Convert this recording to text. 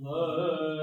love.